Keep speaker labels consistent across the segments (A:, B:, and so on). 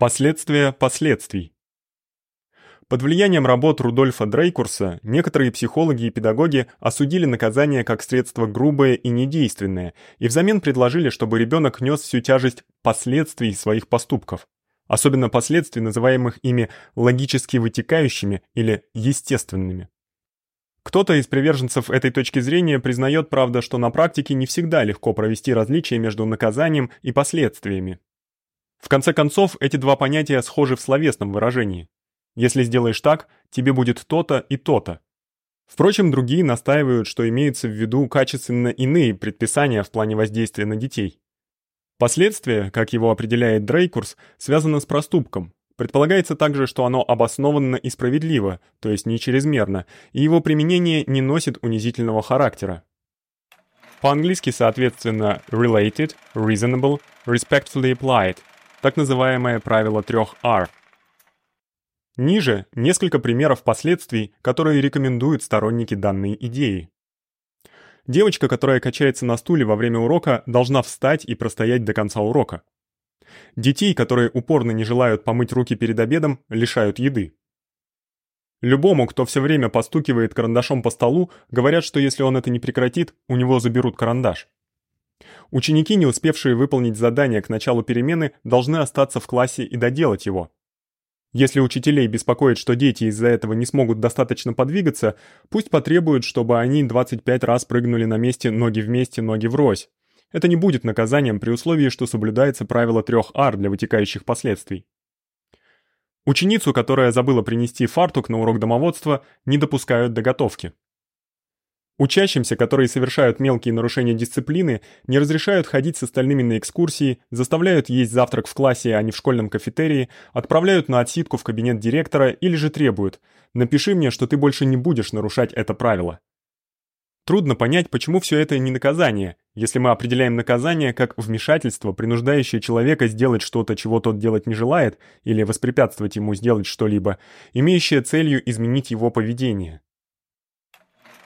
A: Последствия последствий. Под влиянием работ Рудольфа Дрейкурса некоторые психологи и педагоги осудили наказание как средство грубое и недейственное и взамен предложили, чтобы ребёнок нёс всю тяжесть последствий своих поступков, особенно последствий, называемых ими логически вытекающими или естественными. Кто-то из приверженцев этой точки зрения признаёт, правда, что на практике не всегда легко провести различие между наказанием и последствиями. В конце концов, эти два понятия схожи в словесном выражении. Если сделаешь так, тебе будет то-то и то-то. Впрочем, другие настаивают, что имеются в виду качественно иные предписания в плане воздействия на детей. Последствие, как его определяет Дрейкурс, связано с проступком. Предполагается также, что оно обоснованно и справедливо, то есть не чрезмерно, и его применение не носит унизительного характера. По-английски соответственно related, reasonable, respectfully applied – так называемое правило трех R. Ниже несколько примеров последствий, которые рекомендуют сторонники данной идеи. Девочка, которая качается на стуле во время урока, должна встать и простоять до конца урока. Детей, которые упорно не желают помыть руки перед обедом, лишают еды. Любому, кто все время постукивает карандашом по столу, говорят, что если он это не прекратит, у него заберут карандаш. Ученики, не успевшие выполнить задание к началу перемены, должны остаться в классе и доделать его. Если учителей беспокоит, что дети из-за этого не смогут достаточно подвигаться, пусть потребуют, чтобы они 25 раз прыгнули на месте ноги вместе, ноги врозь. Это не будет наказанием при условии, что соблюдается правило 3R для вытекающих последствий. Ученицу, которая забыла принести фартук на урок домоводства, не допускают до готовки. Учащимся, которые совершают мелкие нарушения дисциплины, не разрешают ходить с остальными на экскурсии, заставляют есть завтрак в классе, а не в школьном кафетерии, отправляют на отсидку в кабинет директора или же требуют: "Напиши мне, что ты больше не будешь нарушать это правило". Трудно понять, почему всё это не наказание, если мы определяем наказание как вмешательство, принуждающее человека сделать что-то, чего тот делать не желает, или воспрепятствовать ему сделать что-либо, имеющее целью изменить его поведение.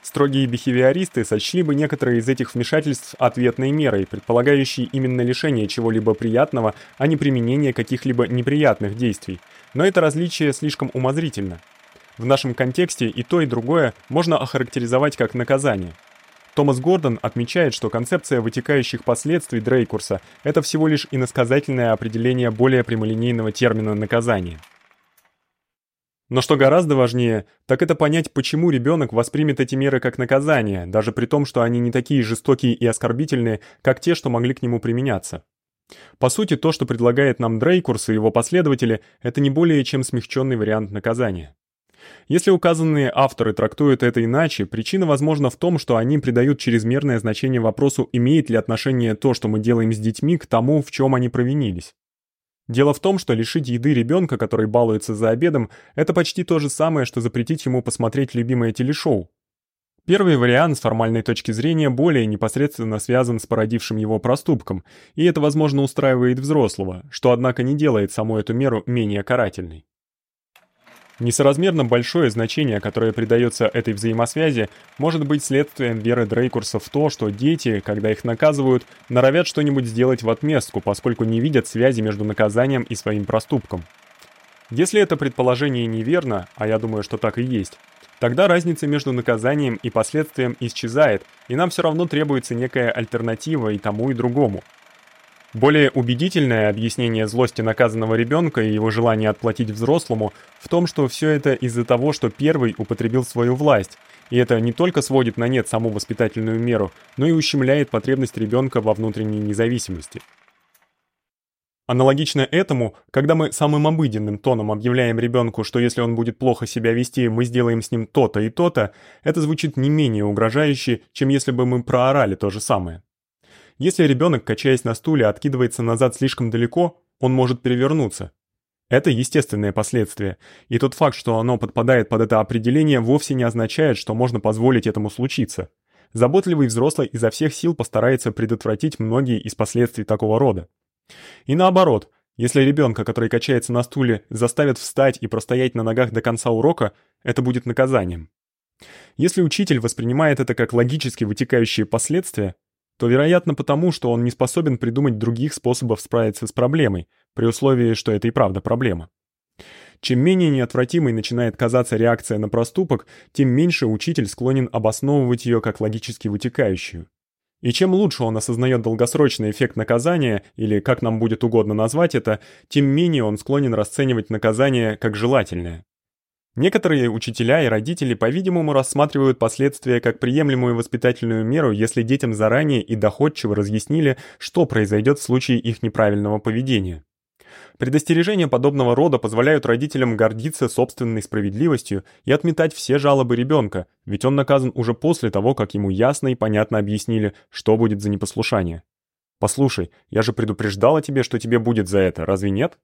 A: Строгие бихевиористы сочли бы некоторые из этих вмешательств ответной мерой, предполагающей именно лишение чего-либо приятного, а не применение каких-либо неприятных действий. Но это различие слишком умозрительно. В нашем контексте и то, и другое можно охарактеризовать как наказание. Томас Гордон отмечает, что концепция вытекающих последствий Дрейкурса это всего лишь иносказательное определение более прямолинейного термина наказание. Но что гораздо важнее, так это понять, почему ребёнок воспримет эти меры как наказание, даже при том, что они не такие жестокие и оскорбительные, как те, что могли к нему применяться. По сути, то, что предлагает нам Дрейкурс и его последователи, это не более чем смягчённый вариант наказания. Если указанные авторы трактуют это иначе, причина, возможно, в том, что они придают чрезмерное значение вопросу, имеет ли отношение то, что мы делаем с детьми, к тому, в чём они провинились. Дело в том, что лишить еды ребёнка, который балуется за обедом, это почти то же самое, что запретить ему посмотреть любимое телешоу. Первый вариант с формальной точки зрения более непосредственно связан с породившим его проступком, и это, возможно, устраивает взрослого, что однако не делает саму эту меру менее карательной. Несоразмерно большое значение, которое придаётся этой взаимосвязи, может быть следствием веры Дрейкурса в то, что дети, когда их наказывают, норовят что-нибудь сделать в отместку, поскольку не видят связи между наказанием и своим проступком. Если это предположение неверно, а я думаю, что так и есть, тогда разница между наказанием и последствием исчезает, и нам всё равно требуется некая альтернатива и тому, и другому. Более убедительное объяснение злости наказанного ребёнка и его желания отплатить взрослому в том, что всё это из-за того, что первый употребил свою власть, и это не только сводит на нет саму воспитательную меру, но и ущемляет потребность ребёнка во внутренней независимости. Аналогично этому, когда мы самым обыденным тоном объявляем ребёнку, что если он будет плохо себя вести, мы сделаем с ним то-то и то-то, это звучит не менее угрожающе, чем если бы мы проорали то же самое. Если ребёнок, качаясь на стуле, откидывается назад слишком далеко, он может перевернуться. Это естественное последствие, и тот факт, что оно подпадает под это определение, вовсе не означает, что можно позволить этому случиться. Заботливый взрослый изо всех сил постарается предотвратить многие из последствий такого рода. И наоборот, если ребёнка, который качается на стуле, заставят встать и простоять на ногах до конца урока, это будет наказанием. Если учитель воспринимает это как логически вытекающие последствия, то, вероятно, потому, что он не способен придумать других способов справиться с проблемой, при условии, что это и правда проблема. Чем менее неотвратимой начинает казаться реакция на проступок, тем меньше учитель склонен обосновывать её как логически вытекающую. И чем лучше он осознаёт долгосрочный эффект наказания, или как нам будет угодно назвать это, тем менее он склонен расценивать наказание как желательное. Некоторые учителя и родители, по-видимому, рассматривают последствия как приемлемую воспитательную меру, если детям заранее и доходчиво разъяснили, что произойдёт в случае их неправильного поведения. Предостережения подобного рода позволяют родителям гордиться собственной справедливостью и отметать все жалобы ребёнка, ведь он наказан уже после того, как ему ясно и понятно объяснили, что будет за непослушание. Послушай, я же предупреждала тебе, что тебе будет за это, разве нет?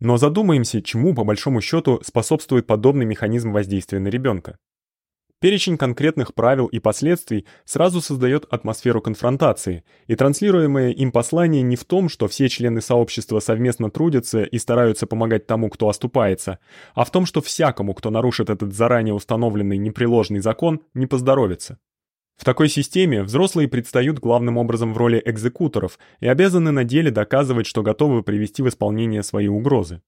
A: Но задумаемся, чему по большому счёту способствует подобный механизм воздействия на ребёнка. Перечень конкретных правил и последствий сразу создаёт атмосферу конфронтации, и транслируемое им послание не в том, что все члены сообщества совместно трудятся и стараются помогать тому, кто оступается, а в том, что всякому, кто нарушит этот заранее установленный непреложный закон, не поздоровится. В такой системе взрослые предстают главным образом в роли экзекуторов и обязаны на деле доказывать, что готовы привести в исполнение свои угрозы.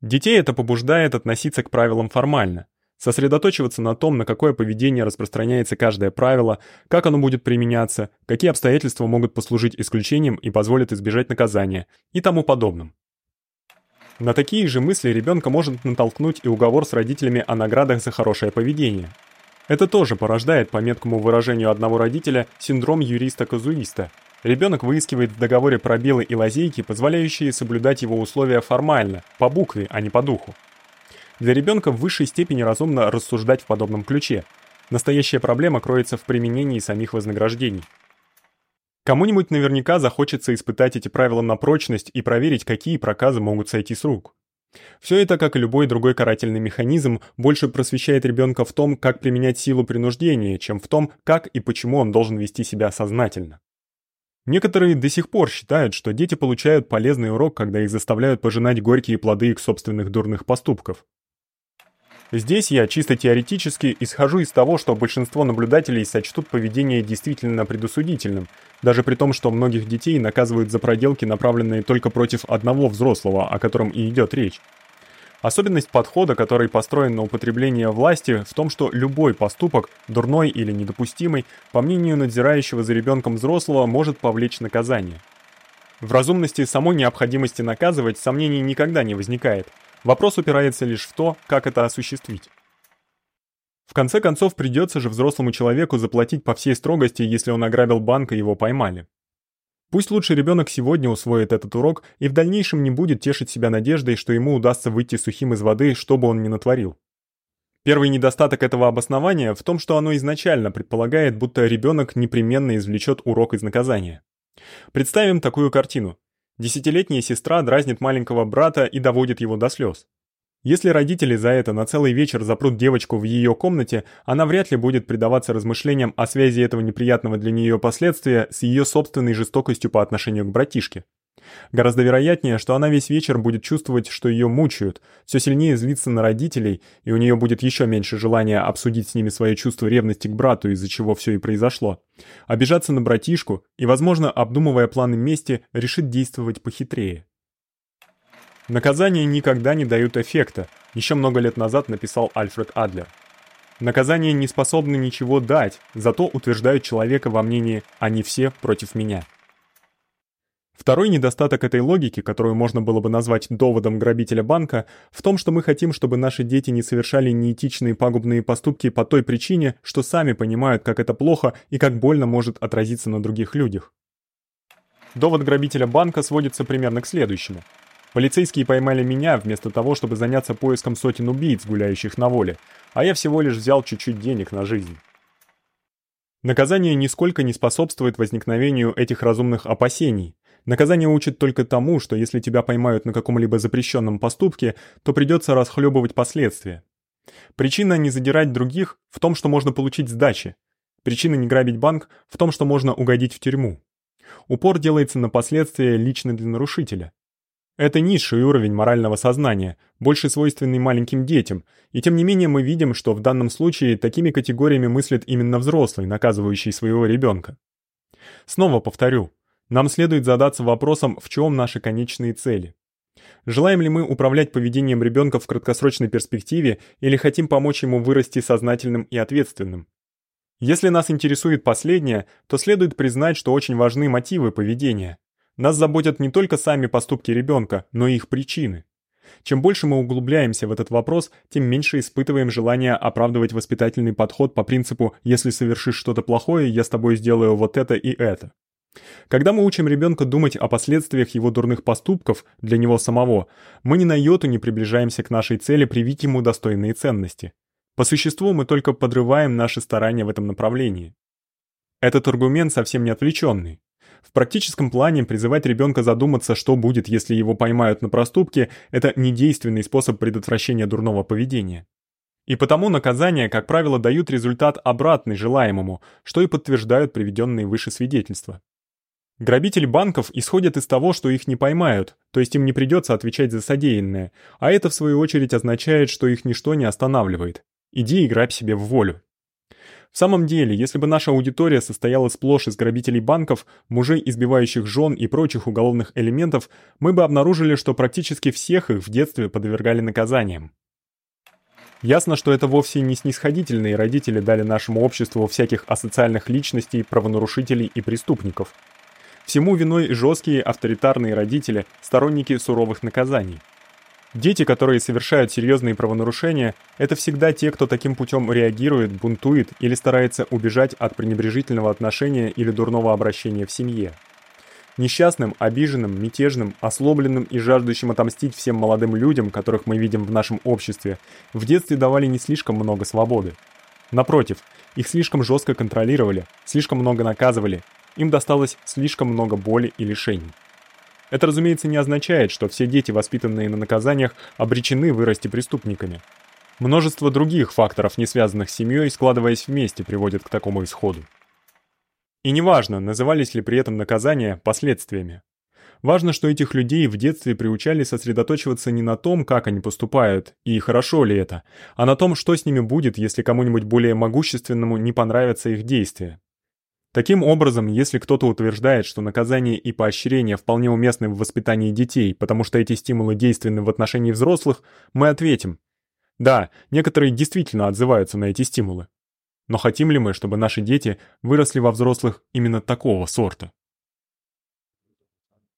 A: Детей это побуждает относиться к правилам формально – сосредоточиваться на том, на какое поведение распространяется каждое правило, как оно будет применяться, какие обстоятельства могут послужить исключением и позволят избежать наказания и тому подобным. На такие же мысли ребёнка может натолкнуть и уговор с родителями о наградах за хорошее поведение. Это тоже порождает, по меткому выражению одного родителя, синдром юриста-казуиста. Ребёнок выискивает в договоре пробелы и лазейки, позволяющие соблюдать его условия формально, по букве, а не по духу. Для ребёнка в высшей степени разумно рассуждать в подобном ключе. Настоящая проблема кроется в применении самих вознаграждений. Кому-нибудь наверняка захочется испытать эти правила на прочность и проверить, какие проказы могут сойти с рук. Всё это, как и любой другой карательный механизм, больше просвещает ребёнка в том, как применять силу принуждения, чем в том, как и почему он должен вести себя сознательно. Некоторые до сих пор считают, что дети получают полезный урок, когда их заставляют пожинать горькие плоды их собственных дурных поступков. Здесь я чисто теоретически исхожу из того, что большинство наблюдателей сочтут поведение действительно предусудительным, даже при том, что многих детей наказывают за проделки, направленные только против одного взрослого, о котором и идёт речь. Особенность подхода, который построен на употреблении власти, в том, что любой поступок, дурной или недопустимый, по мнению надзирающего за ребёнком взрослого, может повлечь наказание. В разумности самой необходимости наказывать сомнений никогда не возникает – Вопрос упирается лишь в то, как это осуществить. В конце концов придётся же взрослому человеку заплатить по всей строгости, если он ограбил банк и его поймали. Пусть лучше ребёнок сегодня усвоит этот урок и в дальнейшем не будет тешить себя надеждой, что ему удастся выйти сухим из воды, что бы он ни натворил. Первый недостаток этого обоснования в том, что оно изначально предполагает, будто ребёнок непременно извлечёт урок из наказания. Представим такую картину. Десятилетняя сестра дразнит маленького брата и доводит его до слёз. Если родители за это на целый вечер запрут девочку в её комнате, она вряд ли будет предаваться размышлениям о связи этого неприятного для неё последствия с её собственной жестокостью по отношению к братишке. Гораздо вероятнее, что она весь вечер будет чувствовать, что её мучают, всё сильнее злиться на родителей, и у неё будет ещё меньше желания обсудить с ними своё чувство ревности к брату, из-за чего всё и произошло. Обижаться на братишку и, возможно, обдумывая планы мести, решит действовать похитрее. Наказания никогда не дают эффекта, ещё много лет назад написал Альфред Адлер. Наказания не способны ничего дать, зато утверждают человека во мнении «они все против меня». Второй недостаток этой логики, которую можно было бы назвать доводом грабителя банка, в том, что мы хотим, чтобы наши дети не совершали неэтичные пагубные поступки по той причине, что сами понимают, как это плохо и как больно может отразиться на других людях. Довод грабителя банка сводится примерно к следующему. Полицейские поймали меня вместо того, чтобы заняться поиском сотен убийц, гуляющих на воле, а я всего лишь взял чуть-чуть денег на жизнь. Наказание нисколько не способствует возникновению этих разумных опасений, Наказание учит только тому, что если тебя поймают на каком-либо запрещенном поступке, то придется расхлебывать последствия. Причина не задирать других в том, что можно получить сдачи. Причина не грабить банк в том, что можно угодить в тюрьму. Упор делается на последствия лично для нарушителя. Это низший уровень морального сознания, больше свойственный маленьким детям, и тем не менее мы видим, что в данном случае такими категориями мыслит именно взрослый, наказывающий своего ребёнка. Снова повторю, Нам следует задаться вопросом, в чём наши конечные цели. Желаем ли мы управлять поведением ребёнка в краткосрочной перспективе или хотим помочь ему вырасти сознательным и ответственным? Если нас интересует последнее, то следует признать, что очень важны мотивы поведения. Нас заботят не только сами поступки ребёнка, но и их причины. Чем больше мы углубляемся в этот вопрос, тем меньше испытываем желание оправдывать воспитательный подход по принципу «если совершишь что-то плохое, я с тобой сделаю вот это и это». Когда мы учим ребёнка думать о последствиях его дурных поступков для него самого, мы ни на йоту не приближаемся к нашей цели привить ему достойные ценности. По существу мы только подрываем наши старания в этом направлении. Этот аргумент совсем не отвлечённый. В практическом плане призывать ребёнка задуматься, что будет, если его поймают на проступке, это недейственный способ предотвращения дурного поведения. И потому наказания, как правило, дают результат обратный желаемому, что и подтверждают приведённые выше свидетельства. Грабители банков исходят из того, что их не поймают, то есть им не придётся отвечать за содеянное, а это в свою очередь означает, что их ничто не останавливает. Иди и грабь себе в волю. В самом деле, если бы наша аудитория состояла сплошь из грабителей банков, мужей, избивающих жен и прочих уголовных элементов, мы бы обнаружили, что практически всех их в детстве подвергали наказаниям. Ясно, что это вовсе не снисходительные родители дали нашему обществу всяких асоциальных личностей, правонарушителей и преступников. Всему виной жесткие авторитарные родители, сторонники суровых наказаний. Дети, которые совершают серьезные правонарушения, это всегда те, кто таким путем реагирует, бунтует или старается убежать от пренебрежительного отношения или дурного обращения в семье. Несчастным, обиженным, мятежным, ослабленным и жаждущим отомстить всем молодым людям, которых мы видим в нашем обществе, в детстве давали не слишком много свободы. Напротив, их слишком жестко контролировали, слишком много наказывали, им досталось слишком много боли и лишений. Это, разумеется, не означает, что все дети, воспитанные на наказаниях, обречены вырасти преступниками. Множество других факторов, не связанных с семьёй, складываясь вместе, приводят к такому исходу. И неважно, назывались ли при этом наказания последствиями. Важно, что этих людей в детстве приучали сосредотачиваться не на том, как они поступают и хорошо ли это, а на том, что с ними будет, если кому-нибудь более могущественному не понравятся их действия. Таким образом, если кто-то утверждает, что наказание и поощрение вполне уместны в воспитании детей, потому что эти стимулы действенны в отношении взрослых, мы ответим: да, некоторые действительно отзываются на эти стимулы. Но хотим ли мы, чтобы наши дети выросли во взрослых именно такого сорта?